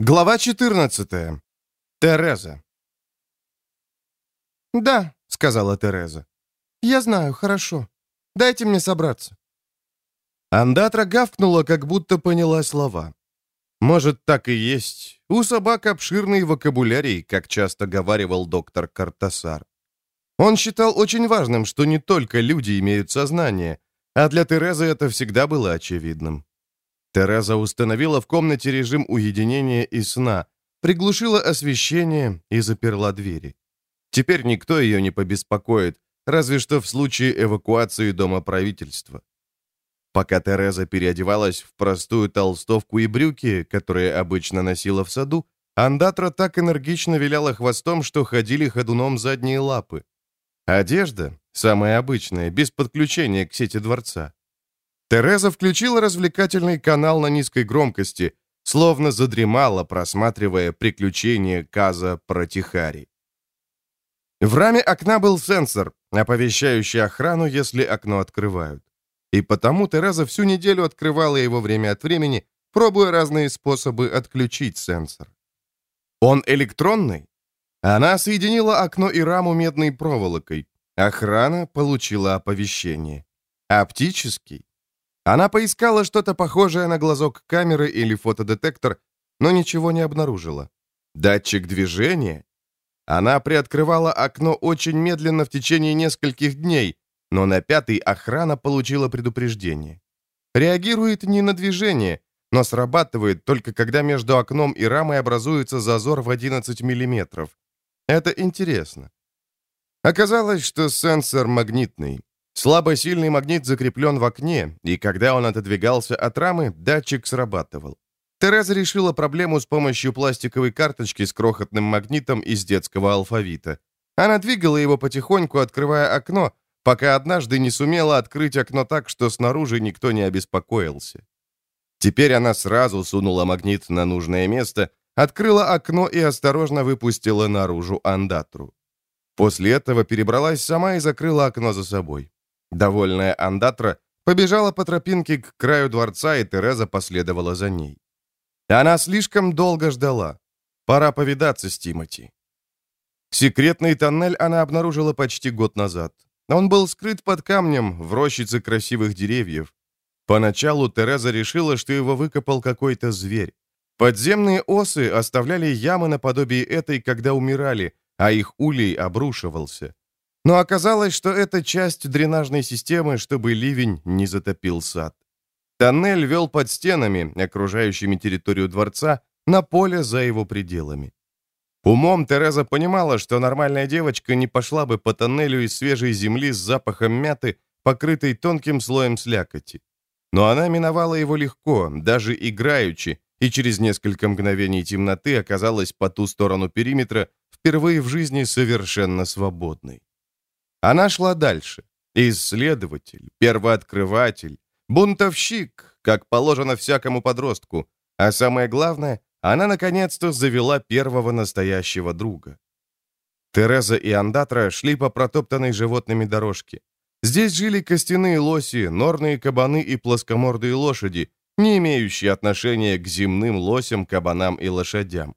Глава 14. Тереза. «Да», — сказала Тереза. «Я знаю, хорошо. Дайте мне собраться». Андатра гавкнула, как будто поняла слова. Может, так и есть. У собак обширный вокабулярий, как часто говаривал доктор Картасар. Он считал очень важным, что не только люди имеют сознание, а для Терезы это всегда было очевидным. Тереза установила в комнате режим уединения и сна, приглушила освещение и заперла двери. Теперь никто ее не побеспокоит, разве что в случае эвакуации дома правительства. Пока Тереза переодевалась в простую толстовку и брюки, которые обычно носила в саду, Андатра так энергично виляла хвостом, что ходили ходуном задние лапы. Одежда, самая обычная, без подключения к сети дворца. Тереза включила развлекательный канал на низкой громкости, словно задремала, просматривая приключения Каза Протихари. В раме окна был сенсор, оповещающий охрану, если окно открывают. И потому Тереза всю неделю открывала его время от времени, пробуя разные способы отключить сенсор. Он электронный? Она соединила окно и раму медной проволокой. Охрана получила оповещение. Оптический? Она поискала что-то похожее на глазок камеры или фотодетектор, но ничего не обнаружила. Датчик движения? Она приоткрывала окно очень медленно в течение нескольких дней, но на пятый охрана получила предупреждение. Реагирует не на движение, но срабатывает только когда между окном и рамой образуется зазор в 11 мм. Это интересно. Оказалось, что сенсор магнитный. Слабосильный магнит закреплен в окне, и когда он отодвигался от рамы, датчик срабатывал. Тереза решила проблему с помощью пластиковой карточки с крохотным магнитом из детского алфавита. Она двигала его потихоньку, открывая окно, пока однажды не сумела открыть окно так, что снаружи никто не обеспокоился. Теперь она сразу сунула магнит на нужное место, открыла окно и осторожно выпустила наружу андатру. После этого перебралась сама и закрыла окно за собой. Довольная Андатра побежала по тропинке к краю дворца, и Тереза последовала за ней. Она слишком долго ждала. Пора повидаться с Тимати. Секретный тоннель она обнаружила почти год назад. Он был скрыт под камнем в рощице красивых деревьев. Поначалу Тереза решила, что его выкопал какой-то зверь. Подземные осы оставляли ямы наподобие этой, когда умирали, а их улей обрушивался. Но оказалось, что это часть дренажной системы, чтобы ливень не затопил сад. Тоннель вел под стенами, окружающими территорию дворца, на поле за его пределами. Умом Тереза понимала, что нормальная девочка не пошла бы по тоннелю из свежей земли с запахом мяты, покрытой тонким слоем слякоти. Но она миновала его легко, даже играючи, и через несколько мгновений темноты оказалась по ту сторону периметра, впервые в жизни совершенно свободной. Она шла дальше. Исследователь, первооткрыватель, бунтовщик, как положено всякому подростку. А самое главное, она наконец-то завела первого настоящего друга. Тереза и Андатра шли по протоптанной животными дорожке. Здесь жили костяные лоси, норные кабаны и плоскомордые лошади, не имеющие отношения к земным лосям, кабанам и лошадям.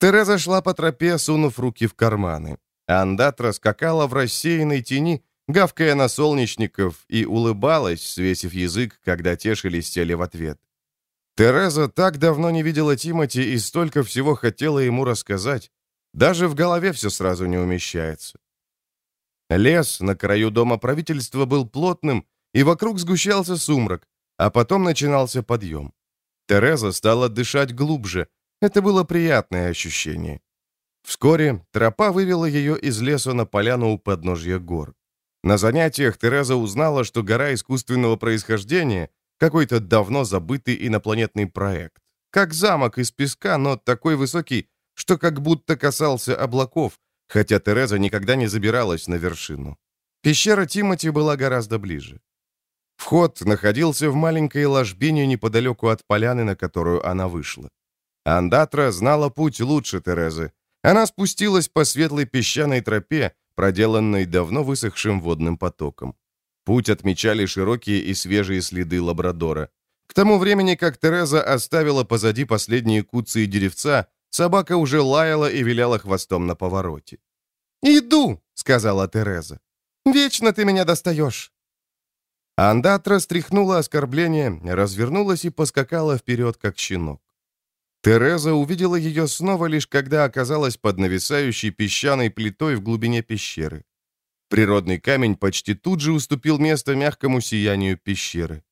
Тереза шла по тропе, сунув руки в карманы. Андатра скакала в рассеянной тени, гавкая на солнечников, и улыбалась, свесив язык, когда те шелестели в ответ. Тереза так давно не видела Тимати и столько всего хотела ему рассказать. Даже в голове все сразу не умещается. Лес на краю дома правительства был плотным, и вокруг сгущался сумрак, а потом начинался подъем. Тереза стала дышать глубже. Это было приятное ощущение. Вскоре тропа вывела ее из леса на поляну у подножья гор. На занятиях Тереза узнала, что гора искусственного происхождения — какой-то давно забытый инопланетный проект. Как замок из песка, но такой высокий, что как будто касался облаков, хотя Тереза никогда не забиралась на вершину. Пещера Тимати была гораздо ближе. Вход находился в маленькой ложбине неподалеку от поляны, на которую она вышла. Андатра знала путь лучше Терезы, она спустилась по светлой песчаной тропе, проделанной давно высохшим водным потоком. Путь отмечали широкие и свежие следы лабрадора. К тому времени, как Тереза оставила позади последние куцы и деревца, собака уже лаяла и виляла хвостом на повороте. «Иду!» — сказала Тереза. «Вечно ты меня достаешь!» Андатра стряхнула оскорбление, развернулась и поскакала вперед, как щенок. Тереза увидела ее снова лишь когда оказалась под нависающей песчаной плитой в глубине пещеры. Природный камень почти тут же уступил место мягкому сиянию пещеры.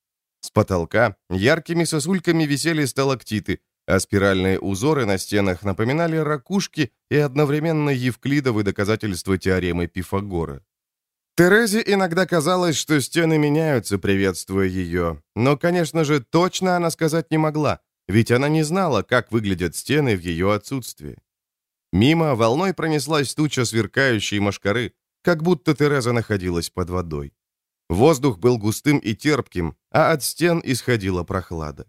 С потолка яркими сосульками висели сталактиты, а спиральные узоры на стенах напоминали ракушки и одновременно евклидовы доказательства теоремы Пифагора. Терезе иногда казалось, что стены меняются, приветствуя ее, но, конечно же, точно она сказать не могла, ведь она не знала, как выглядят стены в ее отсутствии. Мимо волной пронеслась туча сверкающей мошкары, как будто Тереза находилась под водой. Воздух был густым и терпким, а от стен исходила прохлада.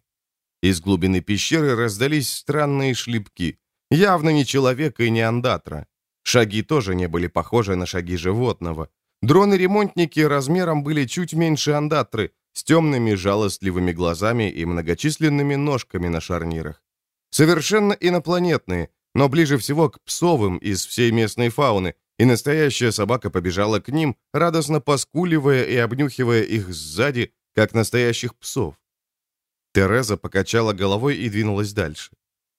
Из глубины пещеры раздались странные шлепки, явно не человека и не андатра. Шаги тоже не были похожи на шаги животного. Дроны-ремонтники размером были чуть меньше андатры, с темными жалостливыми глазами и многочисленными ножками на шарнирах. Совершенно инопланетные, но ближе всего к псовым из всей местной фауны, и настоящая собака побежала к ним, радостно поскуливая и обнюхивая их сзади, как настоящих псов. Тереза покачала головой и двинулась дальше.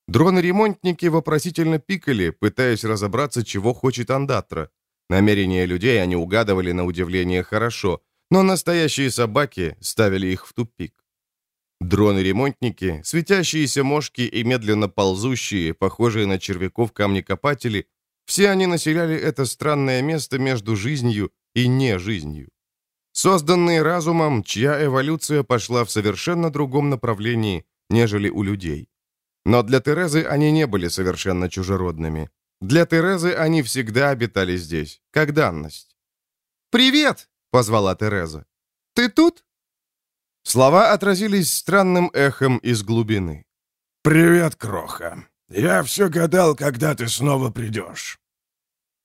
Дроны-ремонтники вопросительно пикали, пытаясь разобраться, чего хочет Андатра. Намерения людей они угадывали на удивление хорошо, но настоящие собаки ставили их в тупик. Дроны-ремонтники, светящиеся мошки и медленно ползущие, похожие на червяков камни-копатели, все они населяли это странное место между жизнью и не жизнью. Созданные разумом, чья эволюция пошла в совершенно другом направлении, нежели у людей. Но для Терезы они не были совершенно чужеродными. Для Терезы они всегда обитали здесь, как данность. «Привет!» — позвала Тереза. «Ты тут?» Слова отразились странным эхом из глубины. «Привет, Кроха. Я все гадал, когда ты снова придешь».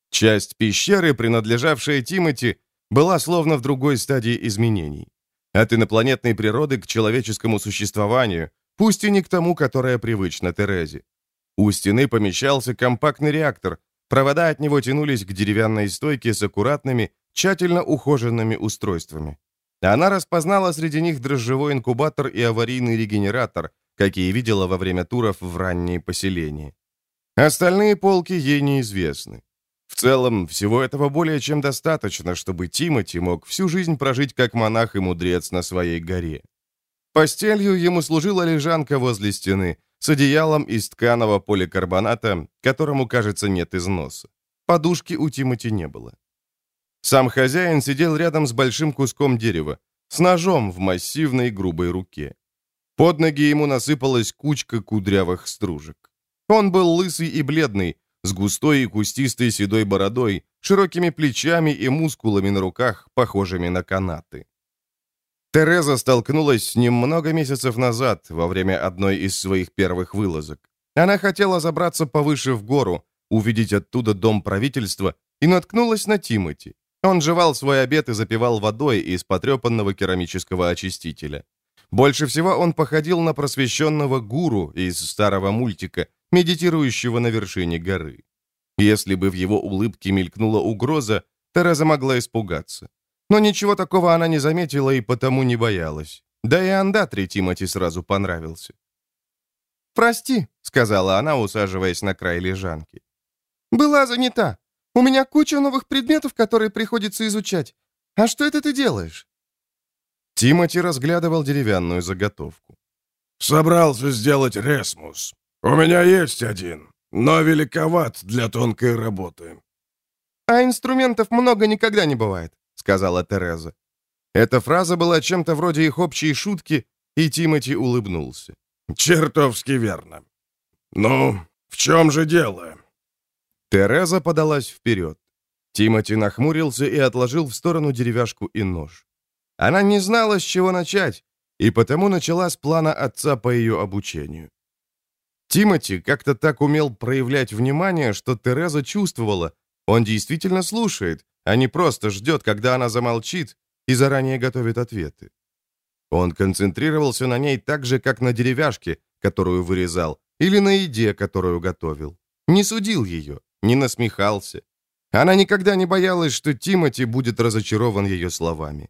Часть пещеры, принадлежавшая Тимати, была словно в другой стадии изменений. От инопланетной природы к человеческому существованию, пусть и не к тому, которое привычно Терезе. У стены помещался компактный реактор, провода от него тянулись к деревянной стойке с аккуратными, тщательно ухоженными устройствами. Она распознала среди них дрожжевой инкубатор и аварийный регенератор, какие видела во время туров в ранние поселения. Остальные полки ей неизвестны. В целом, всего этого более чем достаточно, чтобы Тимати мог всю жизнь прожить как монах и мудрец на своей горе. Постелью ему служила лежанка возле стены с одеялом из тканого поликарбоната, которому, кажется, нет износа. Подушки у Тимати не было. Сам хозяин сидел рядом с большим куском дерева, с ножом в массивной грубой руке. Под ноги ему насыпалась кучка кудрявых стружек. Он был лысый и бледный, с густой и кустистой седой бородой, широкими плечами и мускулами на руках, похожими на канаты. Тереза столкнулась с ним много месяцев назад, во время одной из своих первых вылазок. Она хотела забраться повыше в гору, увидеть оттуда дом правительства, и наткнулась на Тимати. Он жевал свой обед и запивал водой из потрепанного керамического очистителя. Больше всего он походил на просвещенного гуру из старого мультика, медитирующего на вершине горы. Если бы в его улыбке мелькнула угроза, Тереза могла испугаться. Но ничего такого она не заметила и потому не боялась. Да и Андатри Тимати сразу понравился. «Прости», — сказала она, усаживаясь на край лежанки. «Была занята. У меня куча новых предметов, которые приходится изучать. А что это ты делаешь?» Тимати разглядывал деревянную заготовку. «Собрался сделать ресмус. У меня есть один, но великоват для тонкой работы». «А инструментов много никогда не бывает», — сказала Тереза. Эта фраза была чем-то вроде их общей шутки, и Тимати улыбнулся. «Чертовски верно. Ну, в чем же дело?» Тереза подалась вперед. Тимати нахмурился и отложил в сторону деревяшку и нож. Она не знала, с чего начать, и потому начала с плана отца по ее обучению. Тимати как-то так умел проявлять внимание, что Тереза чувствовала, он действительно слушает, а не просто ждет, когда она замолчит и заранее готовит ответы. Он концентрировался на ней так же, как на деревяшке, которую вырезал, или на еде, которую готовил. Не судил ее, не насмехался. Она никогда не боялась, что Тимати будет разочарован ее словами.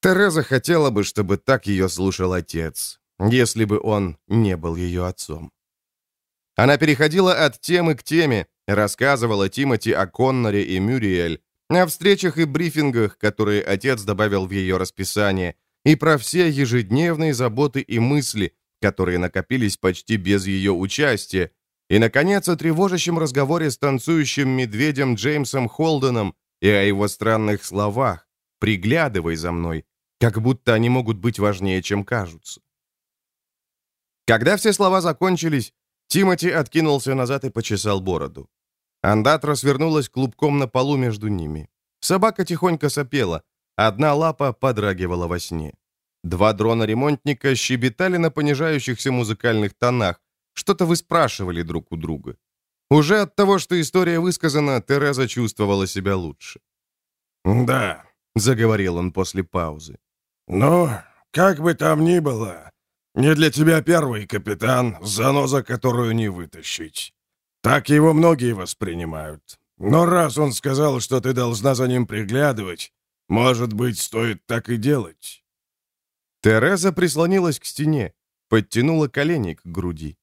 Тереза хотела бы, чтобы так ее слушал отец, если бы он не был ее отцом. Она переходила от темы к теме, рассказывала Тимати о Конноре и Мюриэль, о встречах и брифингах, которые отец добавил в ее расписание, и про все ежедневные заботы и мысли, которые накопились почти без ее участия, и, наконец, о тревожащем разговоре с танцующим медведем Джеймсом Холденом и о его странных словах «приглядывай за мной», как будто они могут быть важнее, чем кажутся. Когда все слова закончились, Тимати откинулся назад и почесал бороду. Андатра свернулась клубком на полу между ними. Собака тихонько сопела, одна лапа подрагивала во сне. Два дрона-ремонтника щебетали на понижающихся музыкальных тонах, что-то выспрашивали друг у друга. Уже от того, что история высказана, Тереза чувствовала себя лучше. «Да», — заговорил он после паузы. «Ну, как бы там ни было, не для тебя первый капитан, заноза которую не вытащить. Так его многие воспринимают. Но раз он сказал, что ты должна за ним приглядывать, может быть, стоит так и делать». Тереза прислонилась к стене, подтянула колени к груди.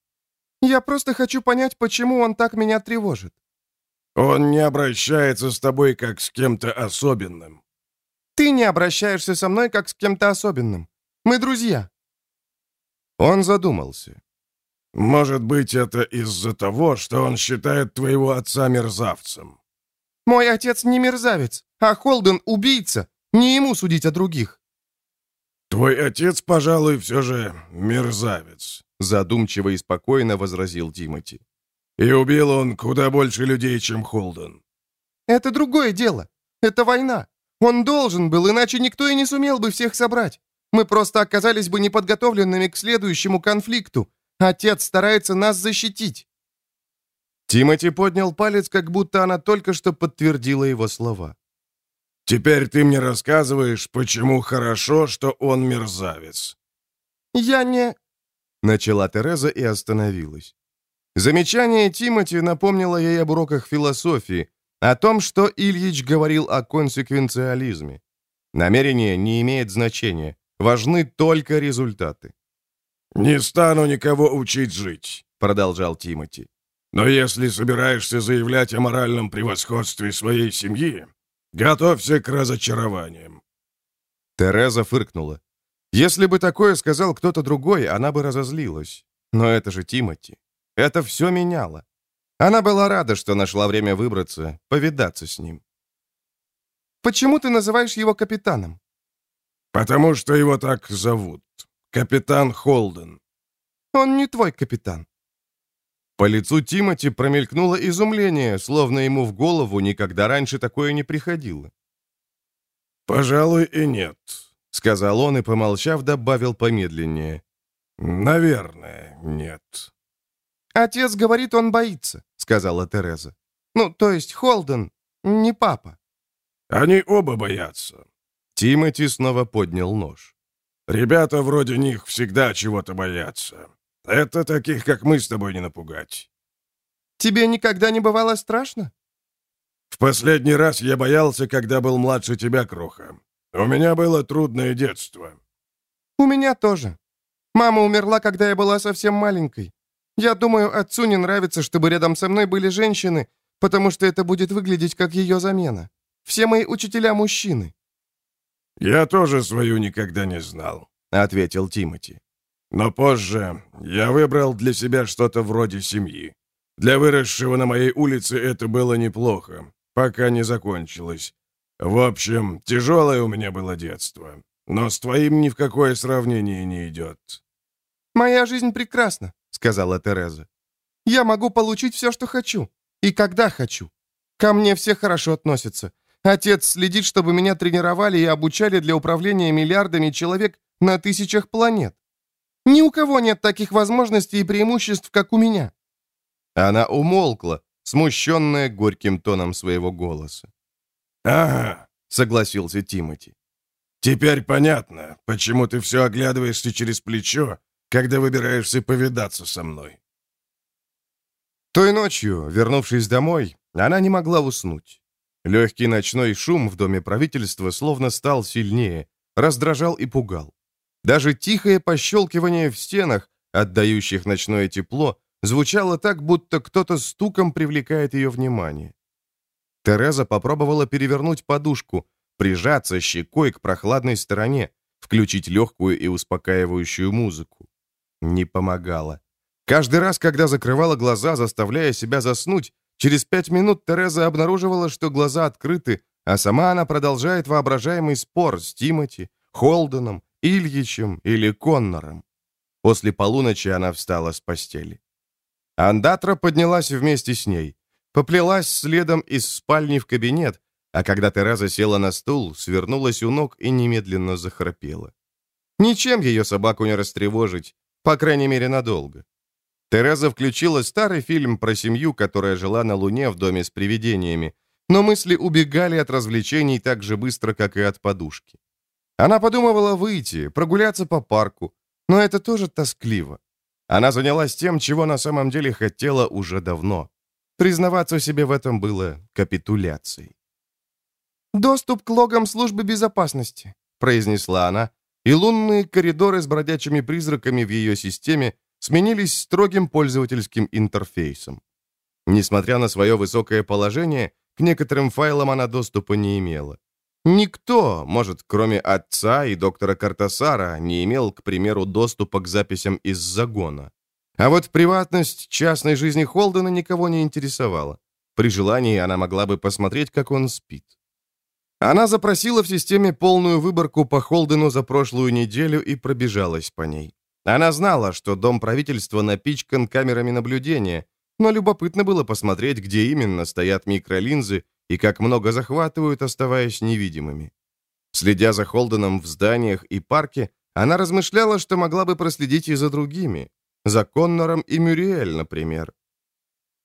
«Я просто хочу понять, почему он так меня тревожит». «Он не обращается с тобой как с кем-то особенным». «Ты не обращаешься со мной как с кем-то особенным. Мы друзья». Он задумался. «Может быть, это из-за того, что он считает твоего отца мерзавцем?» «Мой отец не мерзавец, а Холден — убийца. Не ему судить о других». «Твой отец, пожалуй, все же мерзавец», — задумчиво и спокойно возразил Тимати. «И убил он куда больше людей, чем Холден». «Это другое дело. Это война. Он должен был, иначе никто и не сумел бы всех собрать. Мы просто оказались бы неподготовленными к следующему конфликту. Отец старается нас защитить». Тимати поднял палец, как будто она только что подтвердила его слова. «Теперь ты мне рассказываешь, почему хорошо, что он мерзавец». «Я не...» Начала Тереза и остановилась. Замечание Тимати напомнило ей об уроках философии, о том, что Ильич говорил о консеквенциализме. Намерение не имеет значения, важны только результаты. «Не стану никого учить жить», — продолжал Тимати. «Но если собираешься заявлять о моральном превосходстве своей семьи, готовься к разочарованиям». Тереза фыркнула. Если бы такое сказал кто-то другой, она бы разозлилась. Но это же Тимати. Это все меняло. Она была рада, что нашла время выбраться, повидаться с ним. «Почему ты называешь его капитаном?» «Потому что его так зовут. Капитан Холден». «Он не твой капитан». По лицу Тимати промелькнуло изумление, словно ему в голову никогда раньше такое не приходило. «Пожалуй, и нет», — сказал он и, помолчав, добавил помедленнее. «Наверное, нет». «Отец говорит, он боится», — сказала Тереза. «Ну, то есть Холден, не папа». «Они оба боятся». Тимати снова поднял нож. «Ребята вроде них всегда чего-то боятся. Это таких, как мы, с тобой не напугать». «Тебе никогда не бывало страшно?» «В последний раз я боялся, когда был младше тебя, Кроха. У меня было трудное детство». «У меня тоже. Мама умерла, когда я была совсем маленькой. Я думаю, отцу не нравится, чтобы рядом со мной были женщины, потому что это будет выглядеть как ее замена. Все мои учителя мужчины». «Я тоже свою никогда не знал», — ответил Тимати. «Но позже я выбрал для себя что-то вроде семьи. Для выросшего на моей улице это было неплохо, пока не закончилось. В общем, тяжелое у меня было детство, но с твоим ни в какое сравнение не идет». «Моя жизнь прекрасна», — сказала Тереза. «Я могу получить все, что хочу, и когда хочу. Ко мне все хорошо относятся. Отец следит, чтобы меня тренировали и обучали для управления миллиардами человек на тысячах планет. Ни у кого нет таких возможностей и преимуществ, как у меня». Она умолкла, смущенная горьким тоном своего голоса. «Ага», — согласился Тимати. Теперь понятно, почему ты все оглядываешься через плечо, когда выбираешься повидаться со мной». Той ночью, вернувшись домой, она не могла уснуть. Легкий ночной шум в доме правительства словно стал сильнее, раздражал и пугал. Даже тихое пощелкивание в стенах, отдающих ночное тепло, звучало так, будто кто-то стуком привлекает ее внимание. Тереза попробовала перевернуть подушку, прижаться щекой к прохладной стороне, включить легкую и успокаивающую музыку. Не помогало. Каждый раз, когда закрывала глаза, заставляя себя заснуть, через пять минут Тереза обнаруживала, что глаза открыты, а сама она продолжает воображаемый спор с Тимоти, Холденом, Ильичем или Коннором. После полуночи она встала с постели. Андатра поднялась вместе с ней, поплелась следом из спальни в кабинет, а когда Тереза села на стул, свернулась у ног и немедленно захрапела. Ничем ее собаку не растревожить, по крайней мере, надолго. Тереза включила старый фильм про семью, которая жила на Луне в доме с привидениями, но мысли убегали от развлечений так же быстро, как и от подушки. Она подумывала выйти, прогуляться по парку, но это тоже тоскливо. Она занялась тем, чего на самом деле хотела уже давно. Признаваться себе в этом было капитуляцией. «Доступ к логам службы безопасности», — произнесла она, и лунные коридоры с бродячими призраками в ее системе сменились строгим пользовательским интерфейсом. Несмотря на свое высокое положение, к некоторым файлам она доступа не имела. Никто, может, кроме отца и доктора Картасара, не имел, к примеру, доступа к записям из загона. А вот приватность частной жизни Холдена никого не интересовала. При желании она могла бы посмотреть, как он спит. Она запросила в системе полную выборку по Холдену за прошлую неделю и пробежалась по ней. Она знала, что дом правительства напичкан камерами наблюдения, но любопытно было посмотреть, где именно стоят микролинзы и как много захватывают, оставаясь невидимыми. Следя за Холденом в зданиях и парке, она размышляла, что могла бы проследить и за другими. За Коннором и Мюриэль, например.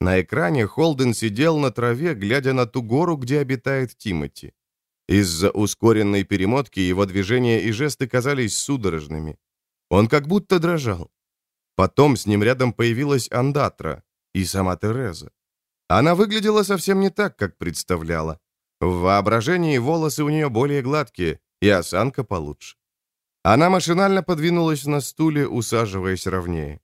На экране Холден сидел на траве, глядя на ту гору, где обитает Тимоти. Из-за ускоренной перемотки его движения и жесты казались судорожными. Он как будто дрожал. Потом с ним рядом появилась Андатра и сама Тереза. Она выглядела совсем не так, как представляла. В воображении волосы у нее более гладкие, и осанка получше. Она машинально подвинулась на стуле, усаживаясь ровнее.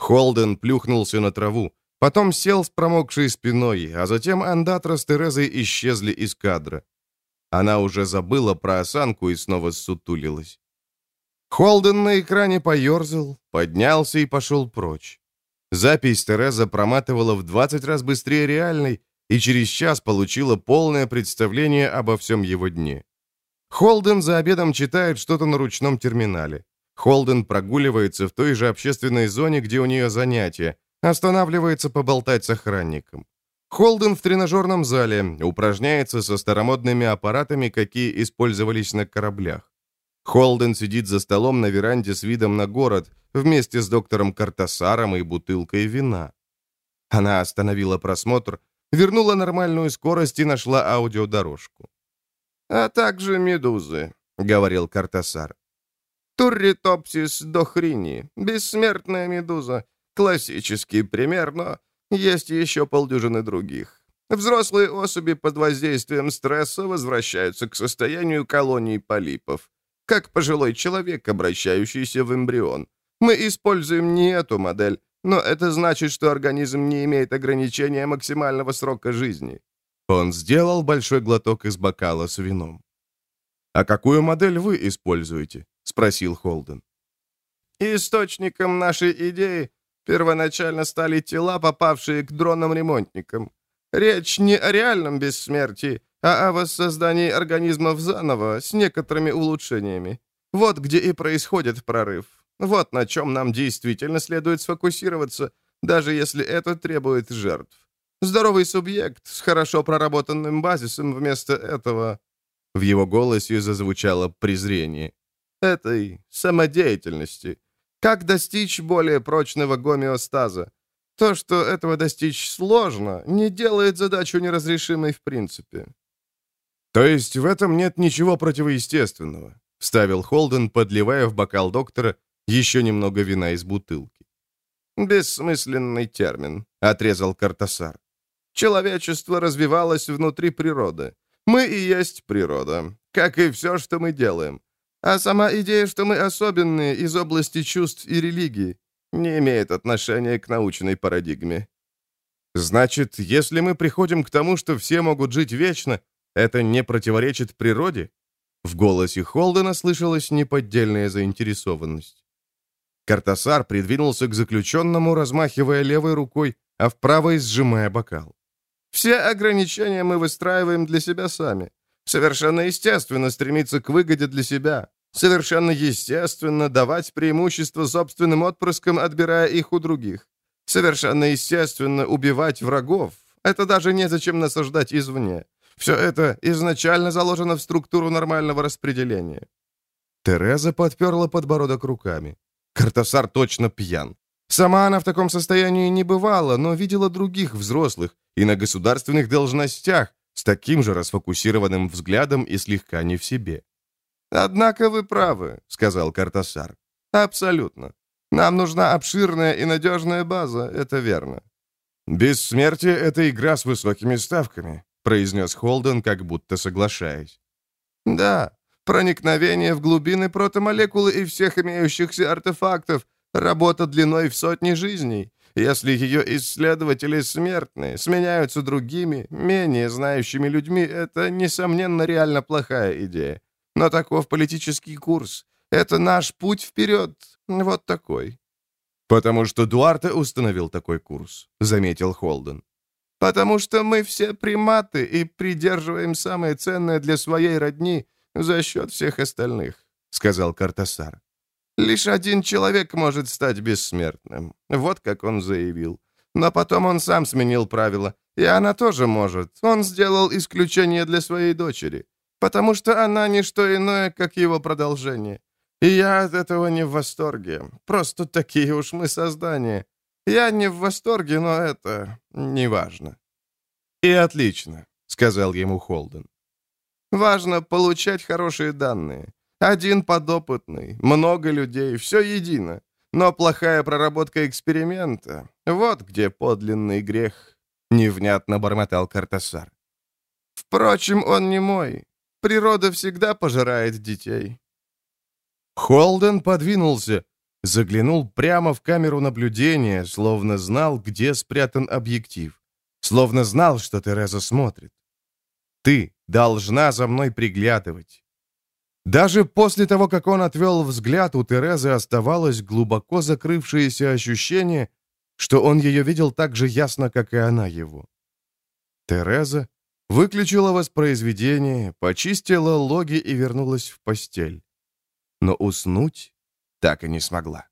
Холден плюхнулся на траву, потом сел с промокшей спиной, а затем Андатра с Терезой исчезли из кадра. Она уже забыла про осанку и снова ссутулилась. Холден на экране поерзал, поднялся и пошел прочь. Запись Тереза проматывала в 20 раз быстрее реальной и через час получила полное представление обо всем его дне. Холден за обедом читает что-то на ручном терминале. Холден прогуливается в той же общественной зоне, где у нее занятия, останавливается поболтать с охранником. Холден в тренажерном зале упражняется со старомодными аппаратами, какие использовались на кораблях. Холден сидит за столом на веранде с видом на город, вместе с доктором Картасаром и бутылкой вина. Она остановила просмотр, вернула нормальную скорость и нашла аудиодорожку. «А также медузы», — говорил Картасар. «Турритопсис дохрини, бессмертная медуза. Классический пример, но есть еще полдюжины других. Взрослые особи под воздействием стресса возвращаются к состоянию колоний полипов, как пожилой человек, обращающийся в эмбрион. Мы используем не эту модель, но это значит, что организм не имеет ограничения максимального срока жизни». Он сделал большой глоток из бокала с вином. «А какую модель вы используете?» — спросил Холден. «Источником нашей идеи первоначально стали тела, попавшие к дронам-ремонтникам. Речь не о реальном бессмертии, а о воссоздании организмов заново с некоторыми улучшениями. Вот где и происходит прорыв. Вот на чем нам действительно следует сфокусироваться, даже если это требует жертв. Здоровый субъект с хорошо проработанным базисом вместо этого... В его голосе зазвучало презрение. Этой самодеятельности. Как достичь более прочного гомеостаза? То, что этого достичь сложно, не делает задачу неразрешимой в принципе. То есть в этом нет ничего противоестественного? вставил Холден, подливая в бокал доктора еще немного вина из бутылки. «Бессмысленный термин», — отрезал Картасар. «Человечество развивалось внутри природы. Мы и есть природа, как и все, что мы делаем. А сама идея, что мы особенные из области чувств и религии, не имеет отношения к научной парадигме. Значит, если мы приходим к тому, что все могут жить вечно, это не противоречит природе? В голосе Холдена слышалась неподдельная заинтересованность. Картасар придвинулся к заключенному, размахивая левой рукой, а в правой сжимая бокал. «Все ограничения мы выстраиваем для себя сами. Совершенно естественно стремиться к выгоде для себя. Совершенно естественно давать преимущество собственным отпрыскам, отбирая их у других. Совершенно естественно убивать врагов. Это даже незачем насаждать извне. Все это изначально заложено в структуру нормального распределения. Тереза подперла подбородок руками. Картасар точно пьян. Сама она в таком состоянии не бывала, но видела других взрослых и на государственных должностях с таким же расфокусированным взглядом и слегка не в себе. «Однако вы правы», — сказал Картасар. «Абсолютно. Нам нужна обширная и надежная база, это верно». «Бессмертие — это игра с высокими ставками», — произнес Холден, как будто соглашаясь. «Да, проникновение в глубины протомолекулы и всех имеющихся артефактов, работа длиной в сотни жизней. Если ее исследователи смертные сменяются другими, менее знающими людьми, это, несомненно, реально плохая идея. Но таков политический курс. Это наш путь вперед. Вот такой». «Потому что Дуарте установил такой курс», — заметил Холден. «Потому что мы все приматы и придерживаем самое ценное для своей родни за счет всех остальных», — сказал Картасар. «Лишь один человек может стать бессмертным. Вот как он заявил. Но потом он сам сменил правила. И она тоже может. Он сделал исключение для своей дочери. Потому что она не что иное, как его продолжение. И я от этого не в восторге. Просто такие уж мы создания. Я не в восторге, но это не важно». «И отлично», — сказал ему Холден. «Важно получать хорошие данные. Один подопытный, много людей, все едино. Но плохая проработка эксперимента — вот где подлинный грех», — невнятно бормотал Картасар. «Впрочем, он не мой. Природа всегда пожирает детей. Холден подвинулся, заглянул прямо в камеру наблюдения, словно знал, где спрятан объектив, словно знал, что Тереза смотрит. «Ты должна за мной приглядывать». Даже после того, как он отвел взгляд, у Терезы оставалось глубоко закрывшееся ощущение, что он ее видел так же ясно, как и она его. Тереза выключила воспроизведение, почистила логи и вернулась в постель но уснуть так и не смогла.